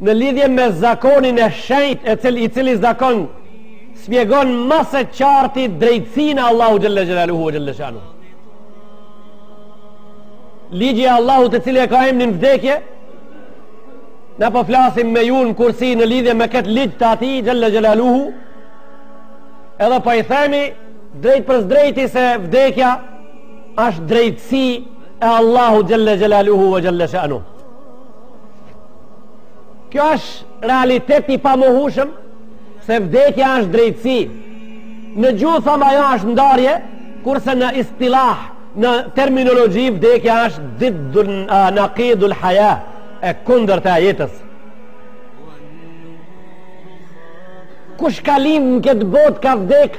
Në lidhje me zakonin e shenjtë i cili i cili zakon spjegon më së qarti drejtësinë e Allahu xhelle xhelaluhu ve xhelle shanuhu. Ligji i Allahut i cili e ka emrin vdekje Na po flasim me ju në kursi në lidhje me këtë ligj të atij, xhelle xhelaluhu, edhe po i themi, drejtpërsëdrejti se vdekja është drejtësi e Allahu xhelle xhelaluhu ve xhelle shanuhu kjo është realitet i pamohueshëm se vdekja është drejtësi në gjuhë thamë ajo është ndarje kurse në istilah në terminologji vdekja është didd nekidul haja e kundërta e jetës kush ka lind në këtë botë ka vdek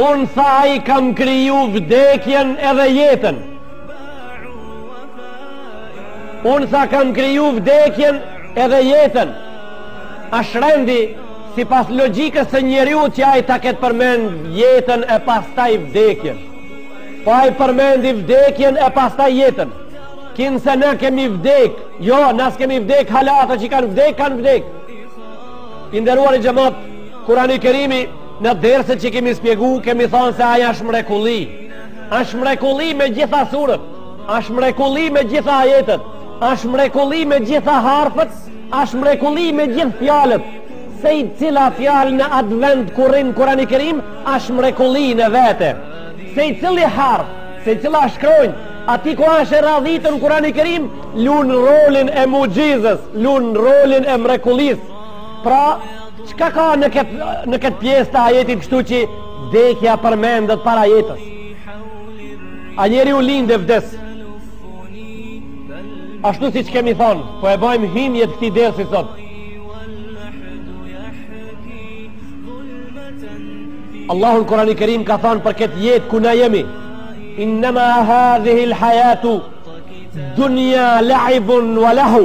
Unë tha ai kam kriju vdekjen edhe jetën Unë tha kam kriju vdekjen edhe jetën Asht rendi sipas logjikës së njeriut që ai ta ketë përmend jetën e pastaj vdekjen Po ai e përmendi vdekjen e pastaj jetën Kinse na kemi vdek Jo, na s'kemi vdek Hala ato që kanë vdek, kanë vdek I nderuari xhemat Kurani Kerimi Në derset që kemi spjegu, kemi thonë se ai është mrekulli. është mrekulli me gjitha surët, është mrekulli me gjitha ajetët, është mrekulli me gjitha harfët, është mrekulli me gjithë fjalët. Secila fjalë në at vend ku rrin Kurani Kerim, është mrekulli në vete. Secili harf, secila shkronjë, aty ku është e radhitun Kurani Kerim, lunë rolin e muxhizës, lunë rolin e mrekullisë. Pra, Çka ka në këtë në këtë pjesë të ajetit kështu që vdekja përmendet para jetës? A njeriu lind e vdes? Ashtu siç kemi thonë, po e bojmë hymje të këtij dersi sot. Allahu n'Kurani Kerim ka thonë për këtë jetë ku na jemi. Innama hadhihi al-hayatu dunya la'ibun wa lahu.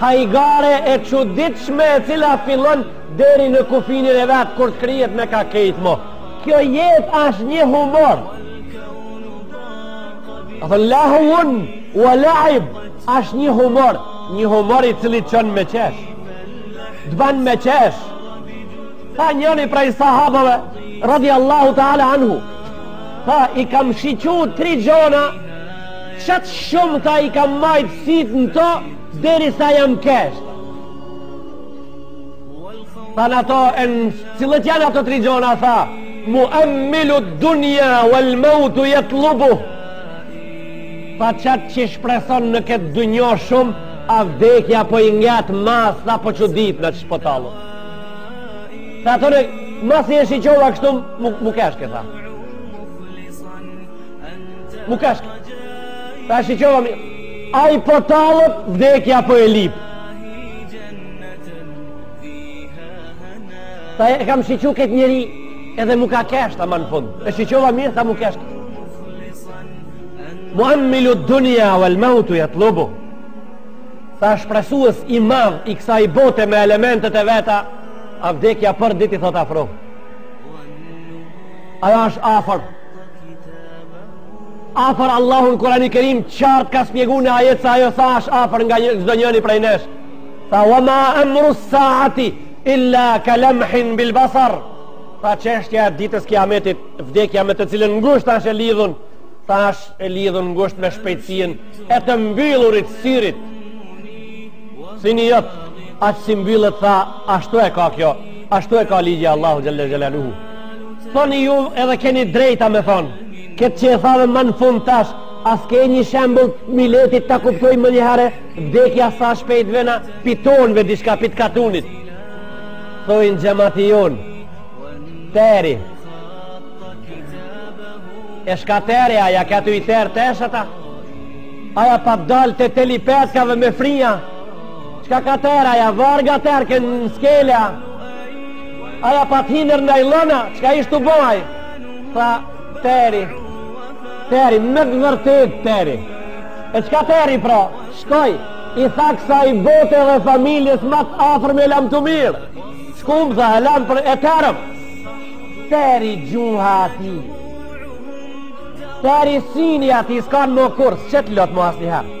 Hajgare e çuditshme e cila fillon deri në kufinin e vet kur të kryhet me ka kejt mo. Kjo jetë asht një humor. Ka thon lahun wa laib asht një humor, një humor i cili çon me qesh. Të ban me qesh. Tha njëri prej sahabëve radhiyallahu ta'ala anhu. Tha i kam shiqu tri gjona Qat shumë tha i kam majt sytë në to derisa jam kesh. Thanë ata e cilët janë ato tri gjona, tha, muemmilu dunja, uel meutu jetlubu. Tha qatë që shpreson në këtë dunjo shumë, a vdekja po i nget mas, tha po çuditna qysh po tallet. Tha të në, masi e shiqova kështu, m'u, m'u keshke, tha. M'u keshke. Tha shiqova mi. Ai po tallet, vdekja po e lip. Tha e kam shiqu këtë njeri, edhe m'u ka kesh tha ma në fund. E shiqova mirë, tha m'u kesh. Muemmilu dunja, uel meutu jetlubu. Tha shpresues i madh i kësaj bote me elementet e veta, a vdekja për ditë i thot afro. Aja është afër. Afër Allahu n'Kurani Kerim qartë ka shpjegu në ajet sa ajo asht afër nga një, çdo njëni prej nesh Tha wa ma emru saati illa kalemhin bil basar Tha çështja e ditës kiametit vdekja me të cilën ngusht ashtë e lidhun Tha ashtë e lidhun ngusht me shpejtësinë e të mbyllurit syrit Sini jot aq si mbyllet tha ashtu e ka kjo ashtu e ka ligj Allahu Xhelle Xhelaluhu Thoni ju edhe keni drejta me thonë, këtë që e thave ma në fund tash, a s'ke një shembull miletit ta kuptojë ma njëherë, vdekja sa shpejt vjen, a pi tonve dishka pi t'katunit. Thojnë xhemati jonë, teri, e çka teri aja, këtij i terë teshat a, aja pa dalë te teli petkave me fria, çka ka terë aja, varga terë kënë në skelja, Aja pat hinër n'najllona, çka ish tu bo aj? Tha, teri, teri, me të vërtet, teri. E çka teri, pra, shkoj, i tha kësaj bote dhe familjes ma t'afërm lamtumirë. Shkum, tha, lam për e terëm. Teri gjuha atij. Teri sini atij, s'kan mo kurrë, s'qet lot mo asniherë.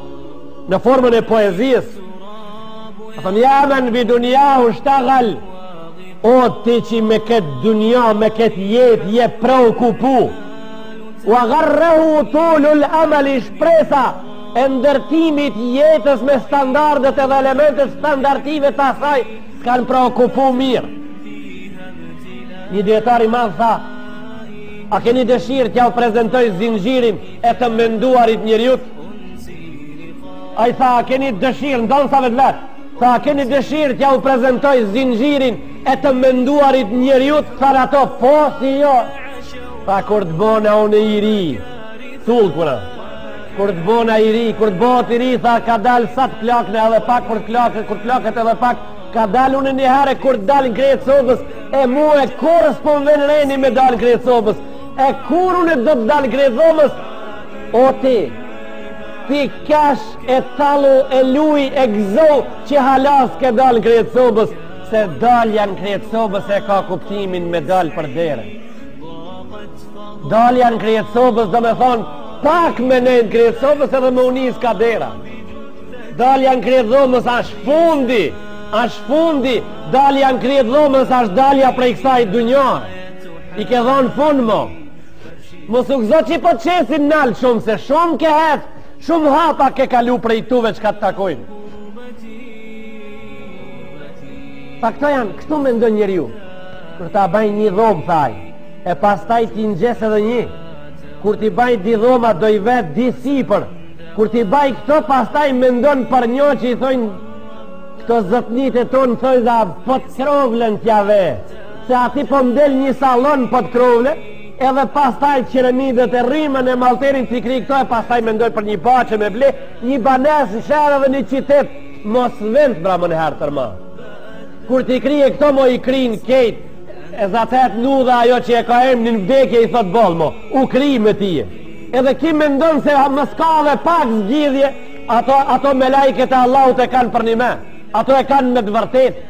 në formën e poezisë a thënë ja men bi dunjahu shtegal o ti që me këtë dunja me këtë jetë je preokupu ue garrehu tulul emeli shpresa e ndërtimit jetës me standardet edhe elementet standartive të asaj të kanë preokupu mirë një dijetar i madh tha a keni dëshirë t'jau prezentoj zinxhirin e të menduarit njeriut Ai tha, a keni dëshirë, ndonë sa vetë vetë, tha, a keni dëshirë tja u prezentoj zinxhirin e të menduarit njeriut, thanë ato, po si jo, tha, kur të bona unë i ri, thullë kuna, kur të bona i ri, kur të bohet i ri, tha, kadal sa të plakna edhe pak, kur të plakna, kur të plaket edhe pak, kadal unë një herë, kur të dal në kryet sobës, e mu e kurrë s'po më vjen reni me dalë në kryet sobës, e kur unë do të dal në kryet sobës, O ti, ti kesh e tallu e luj e gëzo që halas ke dalë n'kryet sobës, se dalja në kryet sobës e ka kuptimin me dalë për dere. Dalja në kryet sobës domethonë, pak me nejt n'kryet sobës edhe me u nis ka dera. Dalja në kryet dhomës ashtë fundi, ashtë fundi, dalja në kryet dhomës ashtë dalja prej kësaj dunjaje. I ke dhonë fund mo. Mos u gëzo që po të qesin nalë shumë se shumë ke hec Shumë hapa ke kalu prej tuve çka të takojnë Pa këto janë, këtu mendon njeriu Kur ta baj një dhomë, thaj E pastaj t'i ngjes edhe një Kur t'i baj di dhoma, do i ve di sipër Kur t'i baj këto, pastaj mendon për një që i thojnë Këto zotnitë e tonë, thojnë dhe potkrovlen t'ja ve se ati po m'del një sallon potkrovle, edhe pastaj qeremidet e rrimën e malterin t'i krij këto e pastaj mendon për një bahçe me ble, një banes në sheher edhe në qitet, mos vend bra më në herë tërma. Kur t'i krije këto mo i krin krejt, e zaten edhe ajo që e ka emnin vdekje i thot boll mo, u kri me tije. Edhe ki mendon se mos ka edhe pak zgjidhje, ato, ato melaiket e Allahut e kanë përnime, ato e kanë me të vërtetë,